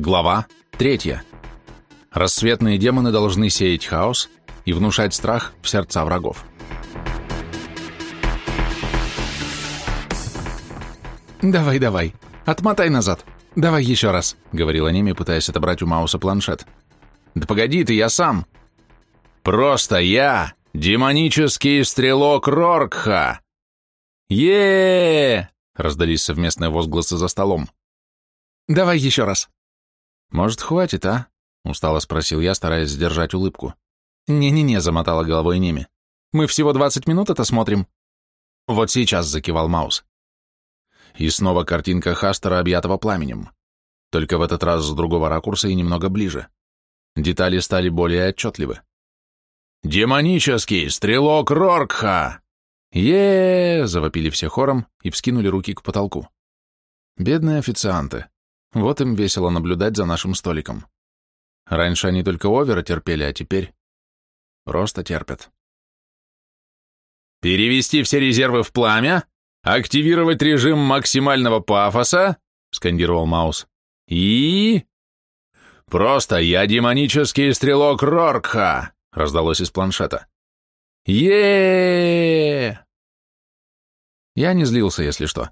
Глава 3. Рассветные демоны должны сеять хаос и внушать страх в сердца врагов. «Давай, давай, отмотай назад. Давай еще раз», — говорила Неми, пытаясь отобрать у Мауса планшет. «Да погоди ты, я сам». «Просто я, демонический стрелок Роркха!» е раздались совместные возгласы за столом. «Давай еще раз». «Может, хватит, а?» — устало спросил я, стараясь сдержать улыбку. «Не-не-не», — замотала головой Неми. «Мы всего двадцать минут это смотрим». «Вот сейчас», — закивал Маус. И снова картинка Хастера, объятого пламенем. Только в этот раз с другого ракурса и немного ближе. Детали стали более отчетливы. «Демонический стрелок Роркха!» е завопили все хором и вскинули руки к потолку. Бедные официанты. Вот им весело наблюдать за нашим столиком. Раньше они только овера терпели, а теперь просто терпят. «Перевести все резервы в пламя? Активировать режим максимального пафоса?» — скандировал Маус. «И...» «Просто я демонический стрелок Роркха!» — раздалось из планшета. е Я не злился, если что.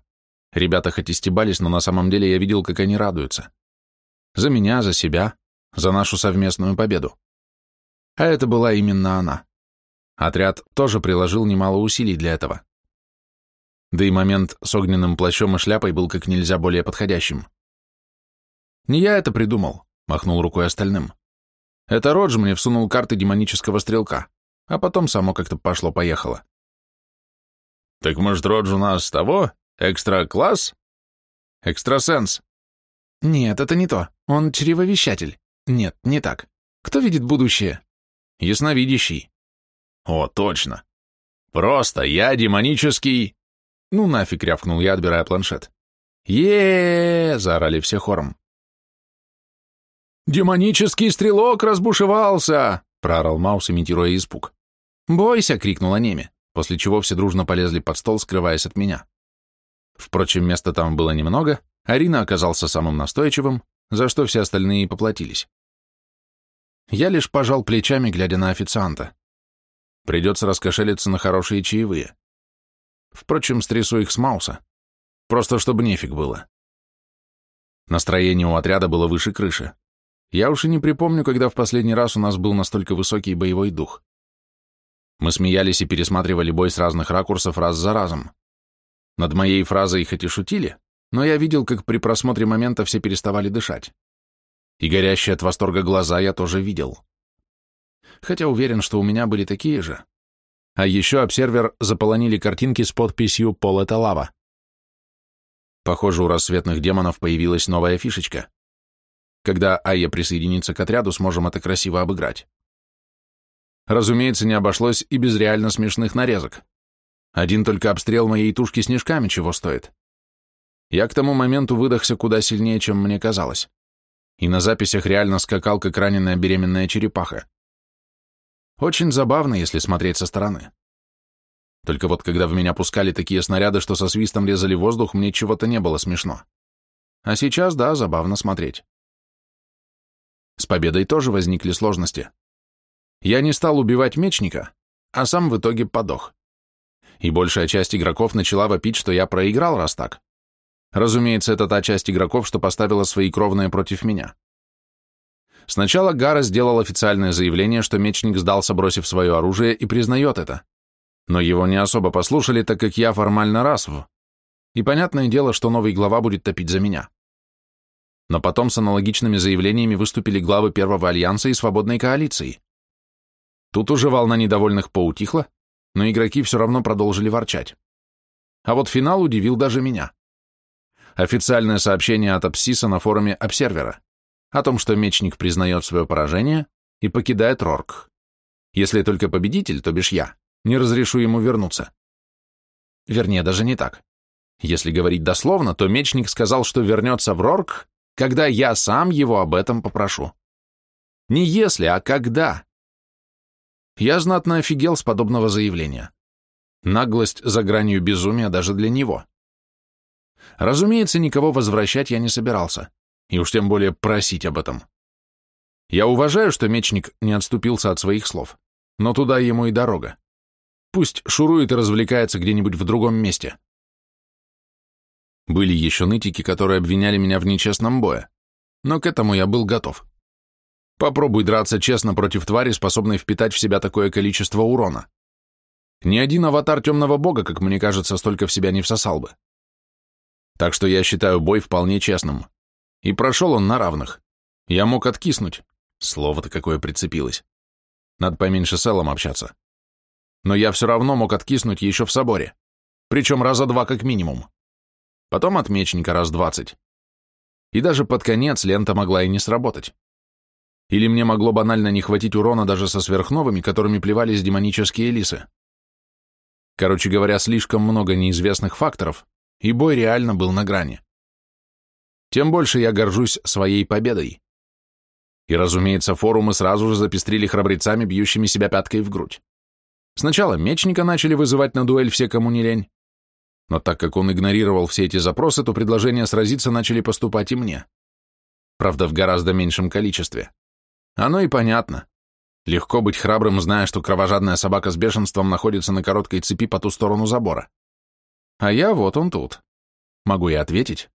Ребята хоть и стебались, но на самом деле я видел, как они радуются. За меня, за себя, за нашу совместную победу. А это была именно она. Отряд тоже приложил немало усилий для этого. Да и момент с огненным плащом и шляпой был как нельзя более подходящим. «Не я это придумал», — махнул рукой остальным. «Это Родж мне всунул карты демонического стрелка, а потом само как-то пошло-поехало». «Так, может, Родж у нас того? Экстра-класс?» «Экстрасенс». «Нет, это не то. Он чревовещатель. Нет, не так. Кто видит будущее?» «Ясновидящий». «О, точно. Просто я демонический...» «Ну нафиг», — рявкнул я, отбирая планшет. е заорали все хором. «Демонический стрелок разбушевался!» — проорал Маус, имитируя испуг. «Бойся!» — крикнула Неме, после чего все дружно полезли под стол, скрываясь от меня. Впрочем, места там было немного, Арина оказался самым настойчивым, за что все остальные поплатились. Я лишь пожал плечами, глядя на официанта. Придется раскошелиться на хорошие чаевые. Впрочем, стрясу их с Мауса. Просто чтобы нефиг было. Настроение у отряда было выше крыши. Я уж и не припомню, когда в последний раз у нас был настолько высокий боевой дух. Мы смеялись и пересматривали бой с разных ракурсов раз за разом. Над моей фразой хоть и шутили, но я видел, как при просмотре момента все переставали дышать. И горящие от восторга глаза я тоже видел. Хотя уверен, что у меня были такие же. А еще обсервер заполонили картинки с подписью «Пол — это лава». Похоже, у рассветных демонов появилась новая фишечка. Когда Айя присоединится к отряду, сможем это красиво обыграть. Разумеется, не обошлось и без реально смешных нарезок. Один только обстрел моей тушки снежками чего стоит. Я к тому моменту выдохся куда сильнее, чем мне казалось. И на записях реально скакал, как раненая беременная черепаха. Очень забавно, если смотреть со стороны. Только вот когда в меня пускали такие снаряды, что со свистом резали воздух, мне чего-то не было смешно. А сейчас, да, забавно смотреть. С победой тоже возникли сложности. Я не стал убивать мечника, а сам в итоге подох. И большая часть игроков начала вопить, что я проиграл, раз так. Разумеется, это та часть игроков, что поставила свои кровные против меня. Сначала Гара сделал официальное заявление, что мечник сдался, бросив свое оружие, и признает это. Но его не особо послушали, так как я формально расв. И понятное дело, что новый глава будет топить за меня. Но потом с аналогичными заявлениями выступили главы Первого Альянса и Свободной Коалиции. Тут уже волна недовольных поутихла, но игроки все равно продолжили ворчать. А вот финал удивил даже меня. Официальное сообщение от Апсиса на форуме обсервера о том, что мечник признает свое поражение и покидает Рорк. Если только победитель, то бишь я, не разрешу ему вернуться. Вернее, даже не так. Если говорить дословно, то мечник сказал, что вернется в Рорк, когда я сам его об этом попрошу. Не если, а когда. Я знатно офигел с подобного заявления. Наглость за гранью безумия даже для него. Разумеется, никого возвращать я не собирался. и уж тем более просить об этом. Я уважаю, что мечник не отступился от своих слов, но туда ему и дорога. Пусть шурует и развлекается где-нибудь в другом месте. Были еще нытики, которые обвиняли меня в нечестном бое, но к этому я был готов. Попробуй драться честно против твари, способной впитать в себя такое количество урона. Ни один аватар темного бога, как мне кажется, столько в себя не всосал бы. Так что я считаю бой вполне честным. И прошел он на равных. Я мог откиснуть. Слово-то какое прицепилось. Надо поменьше с Эллом общаться. Но я все равно мог откиснуть еще в соборе. Причем раза два как минимум. Потом от мечника раз двадцать. И даже под конец лента могла и не сработать. Или мне могло банально не хватить урона даже со сверхновыми, которыми плевались демонические лисы. Короче говоря, слишком много неизвестных факторов, и бой реально был на грани. Тем больше я горжусь своей победой. И, разумеется, форумы сразу же запестрили храбрецами, бьющими себя пяткой в грудь. Сначала мечника начали вызывать на дуэль все, кому не лень, но так как он игнорировал все эти запросы, то предложения сразиться начали поступать и мне. Правда, в гораздо меньшем количестве. Оно и понятно. Легко быть храбрым, зная, что кровожадная собака с бешенством находится на короткой цепи по ту сторону забора. А я вот он тут. Могу я ответить?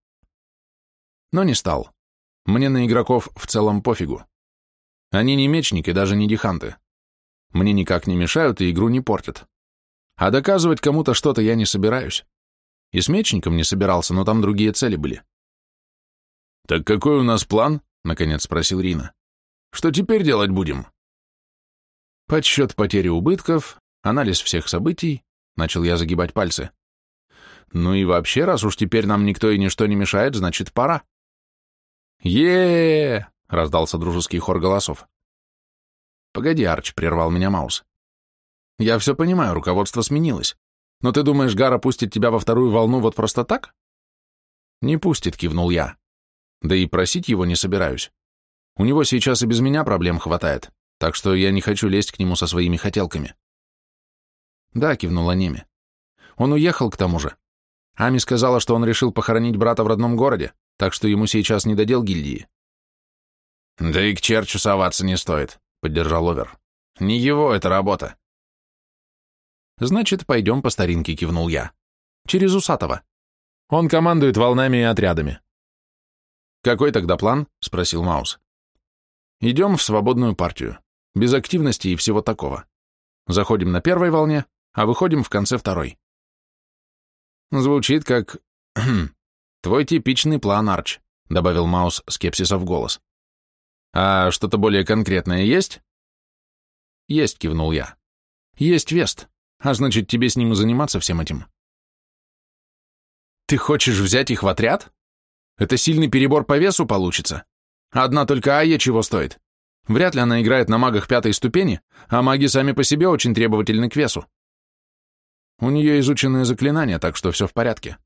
Но не стал. Мне на игроков в целом пофигу. Они не мечники, даже не диханты. Мне никак не мешают и игру не портят. А доказывать кому-то что-то я не собираюсь. И с мечником не собирался, но там другие цели были. «Так какой у нас план?» — наконец спросил Рина. «Что теперь делать будем?» Подсчет потери убытков, анализ всех событий, начал я загибать пальцы. Ну и вообще, раз уж теперь нам никто и ничто не мешает, значит, пора. е раздался дружеский хор голосов. «Погоди, Арч», — прервал меня Маус. «Я все понимаю, руководство сменилось. Но ты думаешь, Гара пустит тебя во вторую волну вот просто так? Не пустит, кивнул я. Да и просить его не собираюсь. У него сейчас и без меня проблем хватает, так что я не хочу лезть к нему со своими хотелками. Да, кивнула Неми. Он уехал к тому же. Ами сказала, что он решил похоронить брата в родном городе, так что ему сейчас не додел гильдии. Да и к черчу соваться не стоит, поддержал Овер. Не его это работа. «Значит, пойдем по старинке», — кивнул я. «Через Усатого. Он командует волнами и отрядами». «Какой тогда план?» — спросил Маус. «Идем в свободную партию. Без активности и всего такого. Заходим на первой волне, а выходим в конце второй». «Звучит как... твой типичный план, Арч», — добавил Маус скепсиса в голос. «А что-то более конкретное есть?» «Есть», — кивнул я. «Есть Вест. А значит, тебе с ним и заниматься всем этим. Ты хочешь взять их в отряд? Это сильный перебор по весу получится. Одна только Ая чего стоит? Вряд ли она играет на магах пятой ступени, а маги сами по себе очень требовательны к весу. У нее изученные заклинания, так что все в порядке.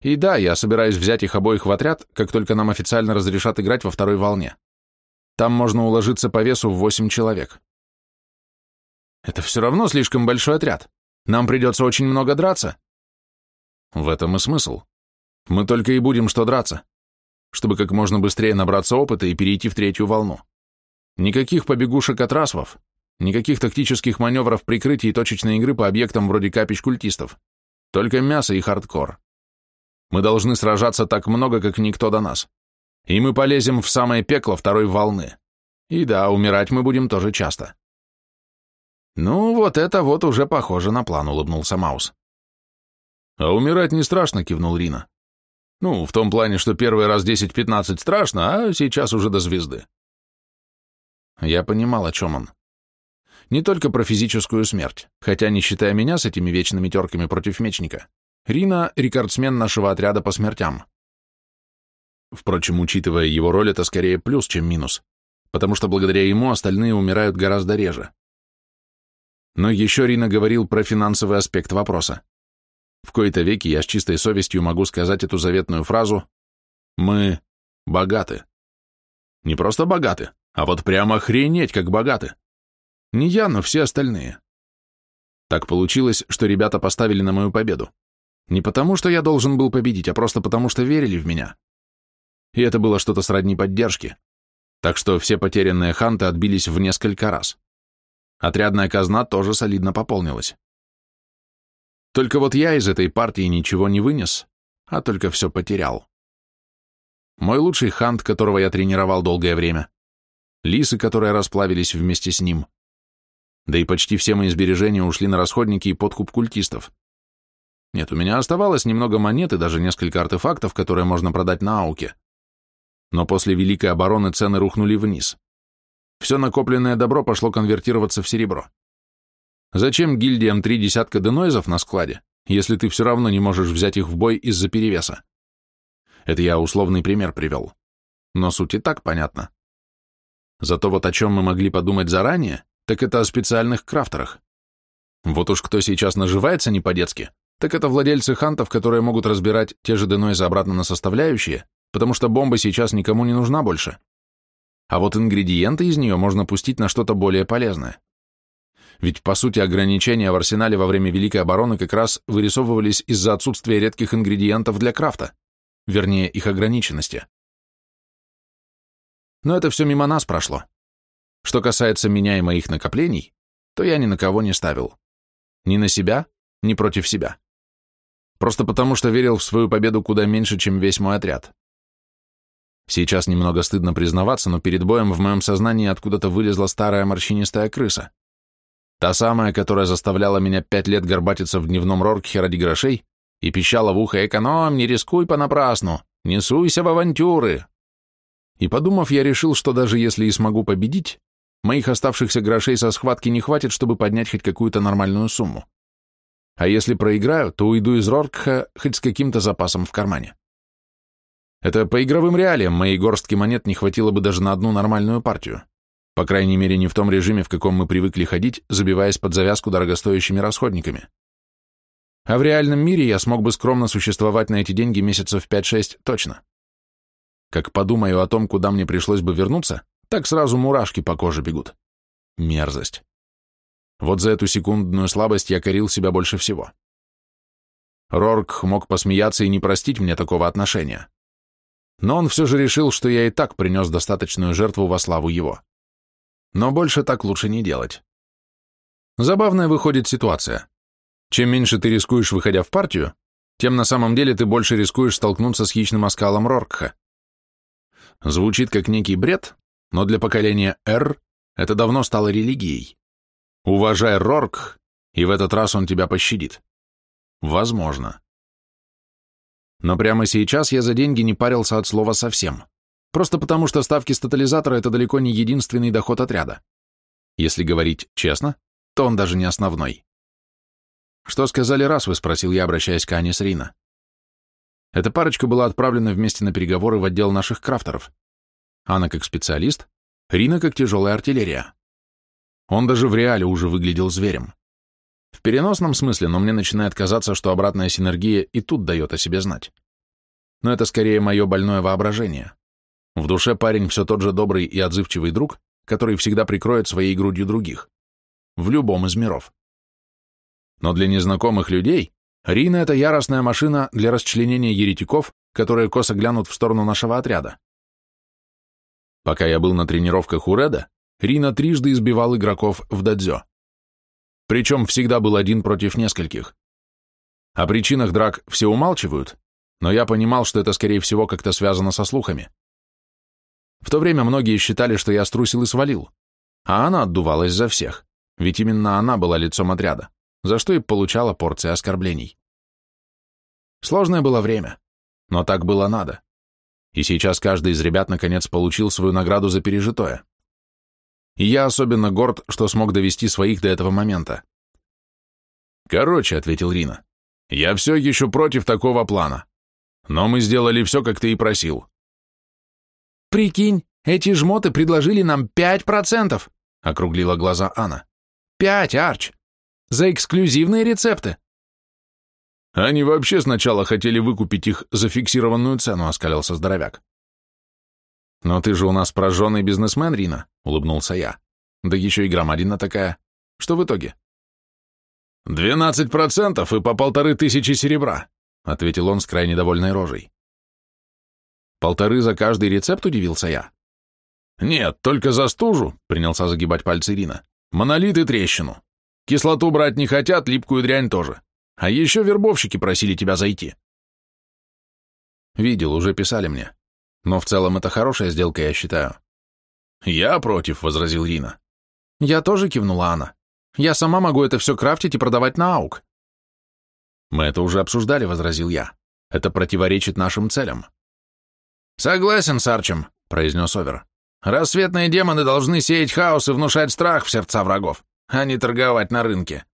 И да, я собираюсь взять их обоих в отряд, как только нам официально разрешат играть во второй волне. Там можно уложиться по весу в восемь человек. Это все равно слишком большой отряд. Нам придется очень много драться. В этом и смысл. Мы только и будем что драться, чтобы как можно быстрее набраться опыта и перейти в третью волну. Никаких побегушек от расвов, никаких тактических маневров прикрытия и точечной игры по объектам вроде капищ культистов. Только мясо и хардкор. Мы должны сражаться так много, как никто до нас. И мы полезем в самое пекло второй волны. И да, умирать мы будем тоже часто. «Ну, вот это вот уже похоже на план», — улыбнулся Маус. «А умирать не страшно», — кивнул Рина. «Ну, в том плане, что первый раз 10-15 страшно, а сейчас уже до звезды». Я понимал, о чем он. Не только про физическую смерть, хотя, не считая меня с этими вечными терками против мечника, Рина — рекордсмен нашего отряда по смертям. Впрочем, учитывая его роль, это скорее плюс, чем минус, потому что благодаря ему остальные умирают гораздо реже. Но еще Рина говорил про финансовый аспект вопроса. В кои-то веки я с чистой совестью могу сказать эту заветную фразу «Мы богаты». Не просто богаты, а вот прямо охренеть, как богаты. Не я, но все остальные. Так получилось, что ребята поставили на мою победу. Не потому, что я должен был победить, а просто потому, что верили в меня. и это было что-то сродни поддержки, так что все потерянные ханты отбились в несколько раз. Отрядная казна тоже солидно пополнилась. Только вот я из этой партии ничего не вынес, а только все потерял. Мой лучший хант, которого я тренировал долгое время, лисы, которые расплавились вместе с ним, да и почти все мои сбережения ушли на расходники и подкуп культистов. Нет, у меня оставалось немного монет и даже несколько артефактов, которые можно продать на ауке. Но после Великой обороны цены рухнули вниз. Все накопленное добро пошло конвертироваться в серебро. Зачем гильдиям три десятка денойзов на складе, если ты все равно не можешь взять их в бой из-за перевеса? Это я условный пример привел. Но суть и так понятна. Зато вот о чем мы могли подумать заранее, так это о специальных крафтерах. Вот уж кто сейчас наживается не по-детски, так это владельцы хантов, которые могут разбирать те же денойзы обратно на составляющие, потому что бомба сейчас никому не нужна больше. А вот ингредиенты из нее можно пустить на что-то более полезное. Ведь, по сути, ограничения в арсенале во время Великой обороны как раз вырисовывались из-за отсутствия редких ингредиентов для крафта, вернее, их ограниченности. Но это все мимо нас прошло. Что касается меня и моих накоплений, то я ни на кого не ставил. Ни на себя, ни против себя. Просто потому, что верил в свою победу куда меньше, чем весь мой отряд. Сейчас немного стыдно признаваться, но перед боем в моем сознании откуда-то вылезла старая морщинистая крыса. Та самая, которая заставляла меня пять лет горбатиться в дневном роркхе ради грошей и пищала в ухо «Эконом, не рискуй понапрасну, не суйся в авантюры». И подумав, я решил, что даже если и смогу победить, моих оставшихся грошей со схватки не хватит, чтобы поднять хоть какую-то нормальную сумму. А если проиграю, то уйду из Роркха хоть с каким-то запасом в кармане. Это по игровым реалиям моей горстки монет не хватило бы даже на одну нормальную партию. По крайней мере, не в том режиме, в каком мы привыкли ходить, забиваясь под завязку дорогостоящими расходниками. А в реальном мире я смог бы скромно существовать на эти деньги месяцев 5-6 точно. Как подумаю о том, куда мне пришлось бы вернуться, так сразу мурашки по коже бегут. Мерзость. Вот за эту секундную слабость я корил себя больше всего. Рорк мог посмеяться и не простить мне такого отношения. Но он все же решил, что я и так принес достаточную жертву во славу его. Но больше так лучше не делать. Забавная выходит ситуация. Чем меньше ты рискуешь, выходя в партию, тем на самом деле ты больше рискуешь столкнуться с хищным оскалом Роркха. Звучит как некий бред, но для поколения R это давно стало религией. Уважай Рорк, и в этот раз он тебя пощадит. Возможно. Но прямо сейчас я за деньги не парился от слова совсем. Просто потому, что ставки с тотализатора – это далеко не единственный доход отряда. Если говорить честно, то он даже не основной. «Что сказали раз?» – вы спросил я, обращаясь к Ане с Рина. Эта парочка была отправлена вместе на переговоры в отдел наших крафтеров. Анна как специалист, Рина как тяжелая артиллерия. Он даже в реале уже выглядел зверем. В переносном смысле, но мне начинает казаться, что обратная синергия и тут дает о себе знать. Но это скорее мое больное воображение. В душе парень все тот же добрый и отзывчивый друг, который всегда прикроет своей грудью других. В любом из миров. Но для незнакомых людей Рина — это яростная машина для расчленения еретиков, которые косо глянут в сторону нашего отряда. Пока я был на тренировках у Реда, Рина трижды избивал игроков в дадзё. Причем всегда был один против нескольких. О причинах драк все умалчивают, но я понимал, что это, скорее всего, как-то связано со слухами. В то время многие считали, что я струсил и свалил, а она отдувалась за всех, ведь именно она была лицом отряда, за что и получала порции оскорблений. Сложное было время, но так было надо. И сейчас каждый из ребят наконец получил свою награду за пережитое. И я особенно горд, что смог довести своих до этого момента. «Короче», — ответил Рина, — «я все еще против такого плана. Но мы сделали все, как ты и просил. «Прикинь, эти жмоты предложили нам пять процентов!» — округлила глаза Анна. «Пять, Арч! За эксклюзивные рецепты!» «Они вообще сначала хотели выкупить их за фиксированную цену», — оскалился здоровяк. «Но ты же у нас прожженный бизнесмен, Рина», — улыбнулся я. «Да еще и громадина такая. Что в итоге?» «Двенадцать процентов и по полторы тысячи серебра», — ответил он с крайне довольной рожей. Полторы за каждый рецепт, удивился я. Нет, только за стужу, принялся загибать пальцы Ирина. Монолит и трещину. Кислоту брать не хотят, липкую дрянь тоже. А еще вербовщики просили тебя зайти. Видел, уже писали мне. Но в целом это хорошая сделка, я считаю. Я против, возразил Рина. Я тоже кивнула Анна. Я сама могу это все крафтить и продавать на аук. Мы это уже обсуждали, возразил я. Это противоречит нашим целям. Согласен с Арчем, произнес Овер. Рассветные демоны должны сеять хаос и внушать страх в сердца врагов, а не торговать на рынке.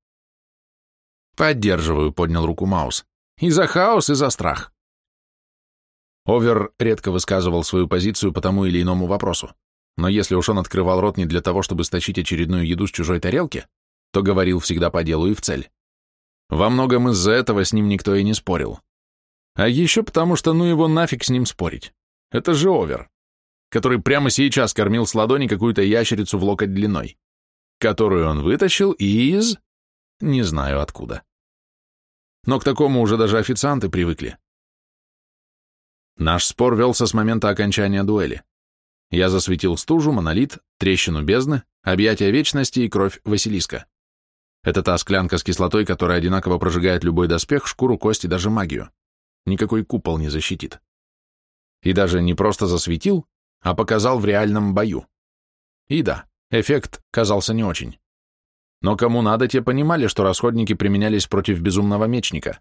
Поддерживаю, поднял руку Маус. И за хаос, и за страх. Овер редко высказывал свою позицию по тому или иному вопросу, но если уж он открывал рот не для того, чтобы стащить очередную еду с чужой тарелки, то говорил всегда по делу и в цель. Во многом из-за этого с ним никто и не спорил. А еще потому, что ну его нафиг с ним спорить. Это же Овер, который прямо сейчас кормил с ладони какую-то ящерицу в локоть длиной, которую он вытащил из... не знаю откуда. Но к такому уже даже официанты привыкли. Наш спор велся с момента окончания дуэли. Я засветил стужу, монолит, трещину бездны, объятия вечности и кровь Василиска. Это та склянка с кислотой, которая одинаково прожигает любой доспех, шкуру, кости, даже магию. Никакой купол не защитит. И даже не просто засветил, а показал в реальном бою. И да, эффект казался не очень. Но кому надо, те понимали, что расходники применялись против безумного мечника.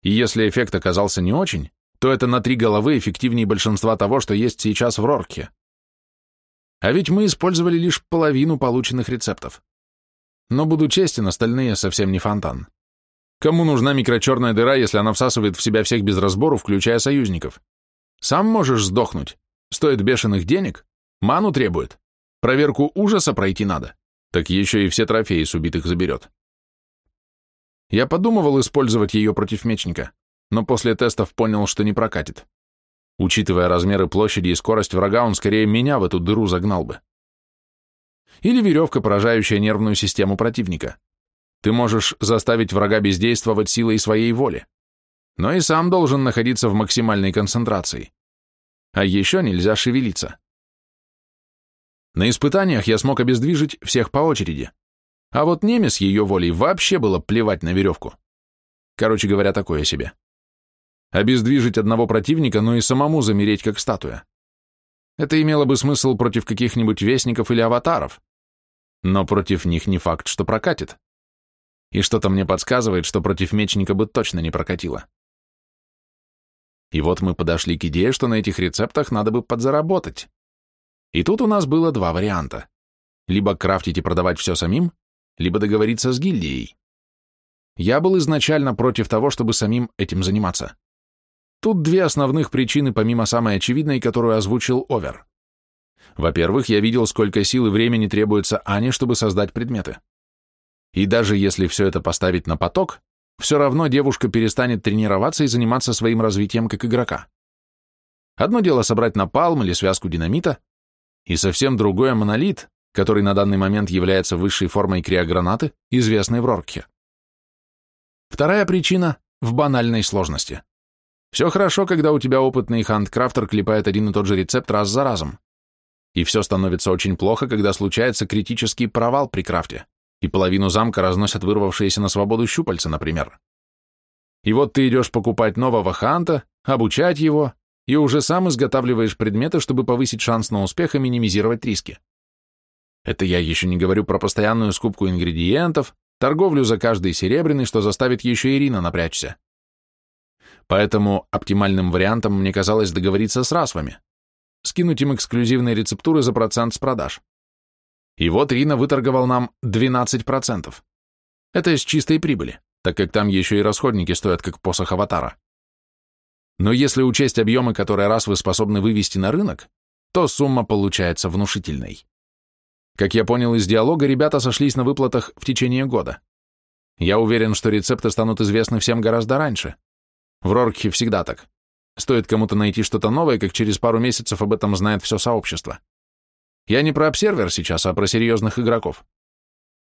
И если эффект оказался не очень, то это на три головы эффективнее большинства того, что есть сейчас в Рорке. А ведь мы использовали лишь половину полученных рецептов. Но, буду честен, остальные совсем не фонтан. Кому нужна микрочерная дыра, если она всасывает в себя всех без разбору, включая союзников? Сам можешь сдохнуть. Стоит бешеных денег, ману требует. Проверку ужаса пройти надо. Так еще и все трофеи с убитых заберет. Я подумывал использовать ее против мечника, но после тестов понял, что не прокатит. Учитывая размеры площади и скорость врага, он скорее меня в эту дыру загнал бы или веревка, поражающая нервную систему противника. Ты можешь заставить врага бездействовать силой своей воли, но и сам должен находиться в максимальной концентрации. А еще нельзя шевелиться. На испытаниях я смог обездвижить всех по очереди, а вот немец ее волей вообще было плевать на веревку. Короче говоря, такое себе. Обездвижить одного противника, но и самому замереть как статуя. Это имело бы смысл против каких-нибудь вестников или аватаров. Но против них не факт, что прокатит. И что-то мне подсказывает, что против мечника бы точно не прокатило. И вот мы подошли к идее, что на этих рецептах надо бы подзаработать. И тут у нас было два варианта. Либо крафтить и продавать все самим, либо договориться с гильдией. Я был изначально против того, чтобы самим этим заниматься. Тут две основных причины, помимо самой очевидной, которую озвучил Овер. Во-первых, я видел, сколько сил и времени требуется Ане, чтобы создать предметы. И даже если все это поставить на поток, все равно девушка перестанет тренироваться и заниматься своим развитием как игрока. Одно дело собрать напалм или связку динамита, и совсем другое монолит, который на данный момент является высшей формой криогранаты, известной в Рорке. Вторая причина в банальной сложности. Все хорошо, когда у тебя опытный хандкрафтер клепает один и тот же рецепт раз за разом. И все становится очень плохо, когда случается критический провал при крафте, и половину замка разносят вырвавшиеся на свободу щупальца, например. И вот ты идешь покупать нового ханта, обучать его, и уже сам изготавливаешь предметы, чтобы повысить шанс на успех и минимизировать риски. Это я еще не говорю про постоянную скупку ингредиентов, торговлю за каждый серебряный, что заставит еще Ирина напрячься. Поэтому оптимальным вариантом мне казалось договориться с расвами, скинуть им эксклюзивные рецептуры за процент с продаж. И вот Рина выторговал нам 12%. Это из чистой прибыли, так как там еще и расходники стоят как посох аватара. Но если учесть объемы, которые раз вы способны вывести на рынок, то сумма получается внушительной. Как я понял из диалога, ребята сошлись на выплатах в течение года. Я уверен, что рецепты станут известны всем гораздо раньше, в Роркхе всегда так. Стоит кому-то найти что-то новое, как через пару месяцев об этом знает все сообщество. Я не про обсервер сейчас, а про серьезных игроков.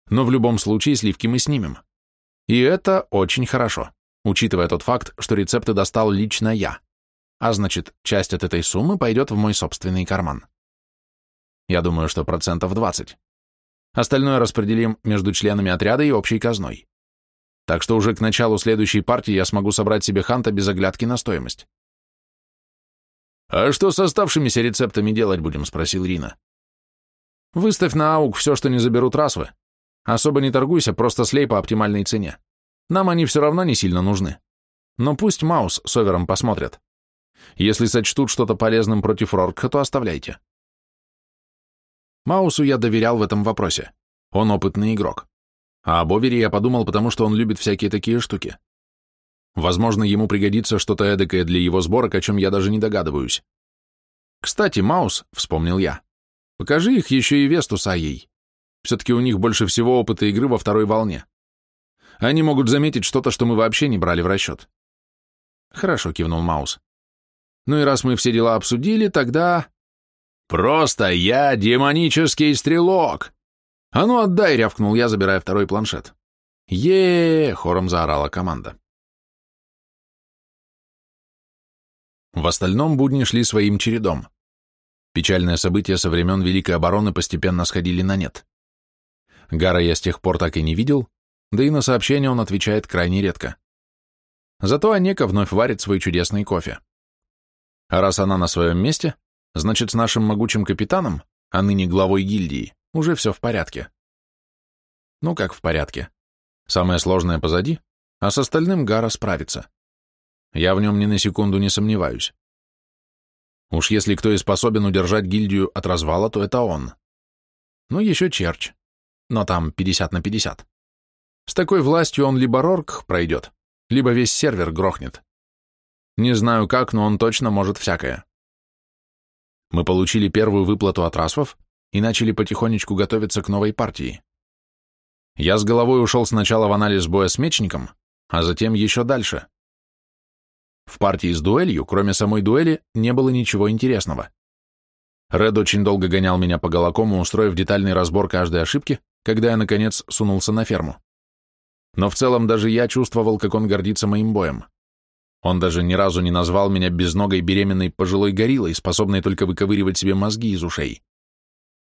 Но в любом случае сливки мы снимем. И это очень хорошо, учитывая тот факт, что рецепты достал лично я. а значит, часть от этой суммы пойдет в мой собственный карман. Я думаю, что процентов 20. Остальное распределим между членами отряда и общей казной. Так что уже к началу следующей партии я смогу собрать себе ханта без оглядки на стоимость. «А что с оставшимися рецептами делать будем?» — спросил Рина. «Выставь на аук все, что не заберут расвы. Особо не торгуйся, просто слей по оптимальной цене. Нам они все равно не сильно нужны. Но пусть Маус с Овером посмотрят. Если сочтут что-то полезным против Роркха, то оставляйте». Маусу я доверял в этом вопросе. Он опытный игрок. А об Овере я подумал, потому что он любит всякие такие штуки. Возможно, ему пригодится что-то эдакое для его сборок, о чем я даже не догадываюсь. Кстати, Маус, вспомнил я, покажи их еще и Весту с Айей. Все-таки у них больше всего опыта игры во второй волне. Они могут заметить что-то, что мы вообще не брали в расчет. Хорошо, кивнул Маус. Ну и раз мы все дела обсудили, тогда... Просто я демонический стрелок! А ну отдай, рявкнул я, забирая второй планшет. е хором заорала команда. В остальном будни шли своим чередом. Печальные события со времен Великой обороны постепенно сходили на нет. Гара я с тех пор так и не видел, да и на сообщения он отвечает крайне редко. Зато Анека вновь варит свой чудесный кофе. А раз она на своем месте, значит, с нашим могучим капитаном, а ныне главой гильдии, уже все в порядке. Ну как в порядке? Самое сложное позади, а с остальным Гара справится. Я в нем ни на секунду не сомневаюсь. Уж если кто и способен удержать гильдию от развала, то это он. Ну, еще Черч. Но там 50 на 50. С такой властью он либо Рорк пройдет, либо весь сервер грохнет. Не знаю как, но он точно может всякое. Мы получили первую выплату от расвов и начали потихонечку готовиться к новой партии. Я с головой ушел сначала в анализ боя с мечником, а затем еще дальше. В партии с дуэлью, кроме самой дуэли, не было ничего интересного. Ред очень долго гонял меня по голокому, устроив детальный разбор каждой ошибки, когда я, наконец, сунулся на ферму. Но в целом даже я чувствовал, как он гордится моим боем. Он даже ни разу не назвал меня безногой беременной пожилой гориллой, способной только выковыривать себе мозги из ушей.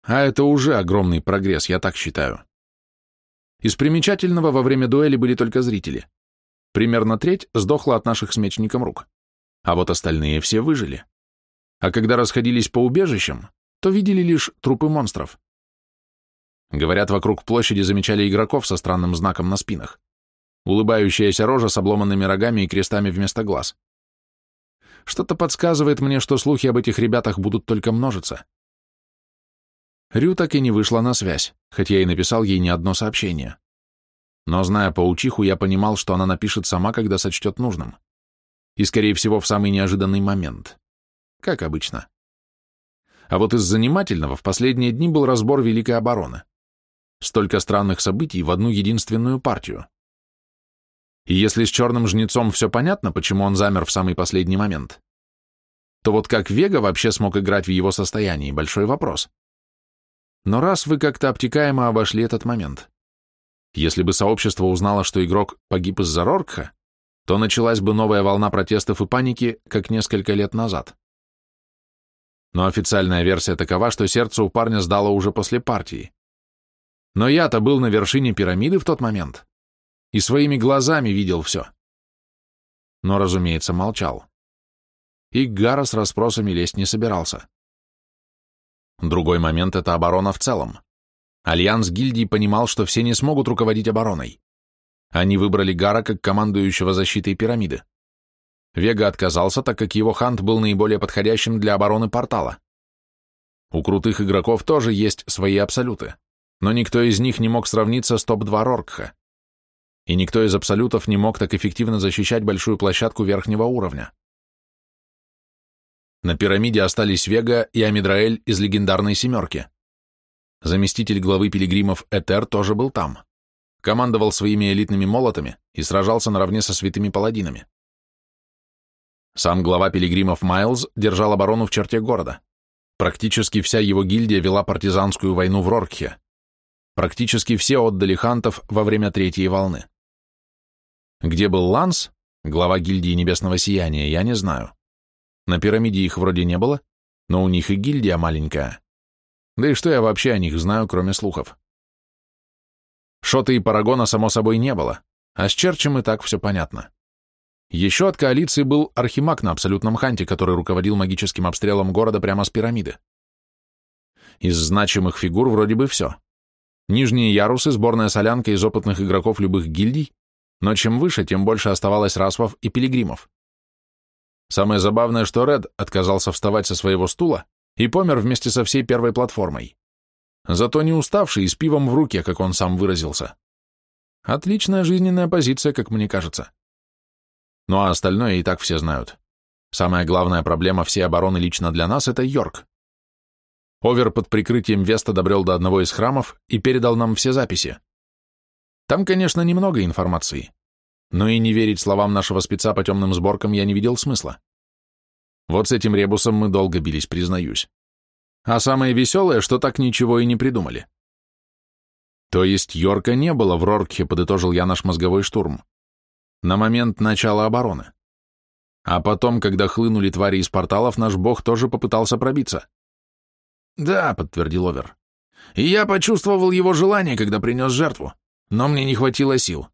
А это уже огромный прогресс, я так считаю. Из примечательного во время дуэли были только зрители. Примерно треть сдохла от наших с мечником рук, а вот остальные все выжили. А когда расходились по убежищам, то видели лишь трупы монстров. Говорят, вокруг площади замечали игроков со странным знаком на спинах. Улыбающаяся рожа с обломанными рогами и крестами вместо глаз. Что-то подсказывает мне, что слухи об этих ребятах будут только множиться. Рю так и не вышла на связь, хоть я и написал ей не одно сообщение. Но, зная паучиху, я понимал, что она напишет сама, когда сочтет нужным. И, скорее всего, в самый неожиданный момент. Как обычно. А вот из занимательного в последние дни был разбор Великой обороны. Столько странных событий в одну единственную партию. И если с черным жнецом все понятно, почему он замер в самый последний момент, то вот как Вега вообще смог играть в его состоянии, большой вопрос. Но раз вы как-то обтекаемо обошли этот момент, если бы сообщество узнало, что игрок погиб из-за Роркха, то началась бы новая волна протестов и паники, как несколько лет назад. Но официальная версия такова, что сердце у парня сдало уже после партии. Но я-то был на вершине пирамиды в тот момент и своими глазами видел все. Но, разумеется, молчал. И Гара с расспросами лезть не собирался. Другой момент — это оборона в целом. Альянс гильдий понимал, что все не смогут руководить обороной. Они выбрали Гара как командующего защитой пирамиды. Вега отказался, так как его хант был наиболее подходящим для обороны портала. У крутых игроков тоже есть свои абсолюты, но никто из них не мог сравниться с топ-2 Роркха. И никто из абсолютов не мог так эффективно защищать большую площадку верхнего уровня. На пирамиде остались Вега и Амидраэль из легендарной «семерки». Заместитель главы пилигримов Этер тоже был там. Командовал своими элитными молотами и сражался наравне со святыми паладинами. Сам глава пилигримов Майлз держал оборону в черте города. Практически вся его гильдия вела партизанскую войну в Роркхе. Практически все отдали хантов во время третьей волны. Где был Ланс, глава гильдии Небесного Сияния, я не знаю. На пирамиде их вроде не было, но у них и гильдия маленькая. Да и что я вообще о них знаю, кроме слухов? Шота и Парагона, само собой, не было, а с Черчем и так все понятно. Еще от коалиции был Архимаг на абсолютном ханте, который руководил магическим обстрелом города прямо с пирамиды. Из значимых фигур вроде бы все. Нижние ярусы, сборная солянка из опытных игроков любых гильдий, но чем выше, тем больше оставалось расвов и пилигримов. Самое забавное, что Ред отказался вставать со своего стула и помер вместе со всей первой платформой. Зато не уставший и с пивом в руке, как он сам выразился. Отличная жизненная позиция, как мне кажется. Ну а остальное и так все знают. Самая главная проблема всей обороны лично для нас — это Йорк. Овер под прикрытием Веста добрел до одного из храмов и передал нам все записи. Там, конечно, немного информации, но и не верить словам нашего спеца по темным сборкам я не видел смысла. Вот с этим ребусом мы долго бились, признаюсь. А самое веселое, что так ничего и не придумали. То есть Йорка не было в Роркхе, подытожил я наш мозговой штурм на момент начала обороны. А потом, когда хлынули твари из порталов, наш бог тоже попытался пробиться. «Да», — подтвердил Овер. «И я почувствовал его желание, когда принес жертву, но мне не хватило сил.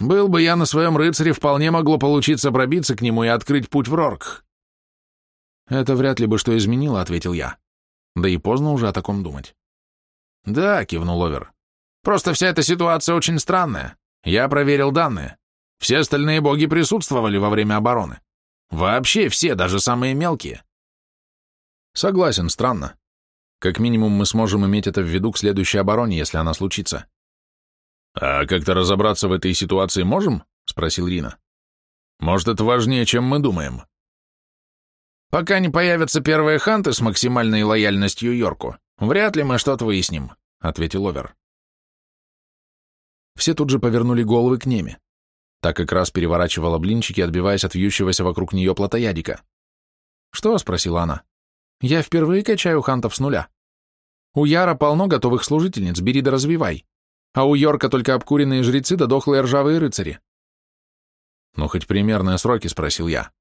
Был бы я на своем рыцаре, вполне могло получиться пробиться к нему и открыть путь в Рорк». «Это вряд ли бы что изменило», — ответил я. «Да и поздно уже о таком думать». «Да», — кивнул Овер. «Просто вся эта ситуация очень странная. Я проверил данные. Все остальные боги присутствовали во время обороны. Вообще все, даже самые мелкие. Согласен, странно. Как минимум мы сможем иметь это в виду к следующей обороне, если она случится. А как-то разобраться в этой ситуации можем? Спросил Рина. Может, это важнее, чем мы думаем. Пока не появятся первые ханты с максимальной лояльностью Йорку, вряд ли мы что-то выясним, ответил Овер. Все тут же повернули головы к Неме. Так как раз переворачивала блинчики, отбиваясь от вьющегося вокруг нее плотоядика. «Что?» — спросила она. «Я впервые качаю хантов с нуля. У Яра полно готовых служительниц, бери да развивай. А у Йорка только обкуренные жрецы да дохлые ржавые рыцари». «Ну, хоть примерные сроки?» — спросил я.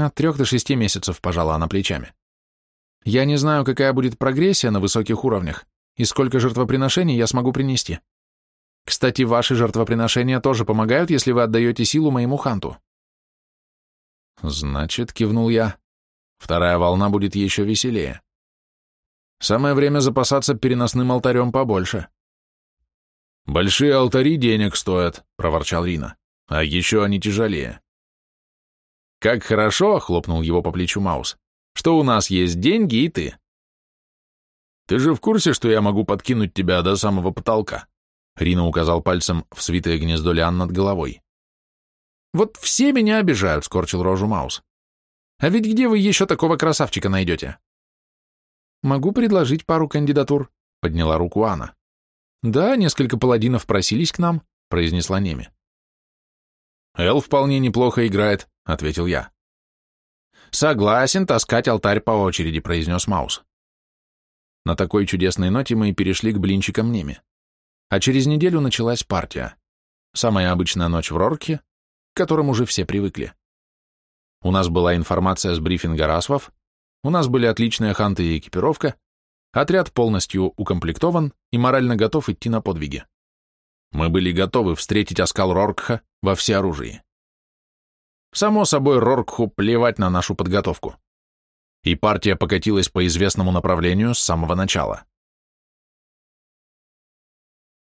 От трех до шести месяцев, пожала она плечами. Я не знаю, какая будет прогрессия на высоких уровнях и сколько жертвоприношений я смогу принести. Кстати, ваши жертвоприношения тоже помогают, если вы отдаете силу моему ханту. Значит, кивнул я, вторая волна будет еще веселее. Самое время запасаться переносным алтарем побольше. Большие алтари денег стоят, проворчал Рина, а еще они тяжелее. Как хорошо, хлопнул его по плечу Маус, что у нас есть деньги и ты. Ты же в курсе, что я могу подкинуть тебя до самого потолка? Рина указал пальцем в свитое гнездо лиан над головой. «Вот все меня обижают», — скорчил рожу Маус. «А ведь где вы еще такого красавчика найдете?» «Могу предложить пару кандидатур», — подняла руку Анна. «Да, несколько паладинов просились к нам», — произнесла Неми. «Эл вполне неплохо играет», — ответил я. «Согласен таскать алтарь по очереди», — произнес Маус. На такой чудесной ноте мы и перешли к блинчикам Неми. А через неделю началась партия. Самая обычная ночь в Рорке, к которым уже все привыкли. У нас была информация с брифинга Расвов, у нас были отличные ханты и экипировка, отряд полностью укомплектован и морально готов идти на подвиги. Мы были готовы встретить оскал Роркха во всеоружии. Само собой, Роркху плевать на нашу подготовку. И партия покатилась по известному направлению с самого начала.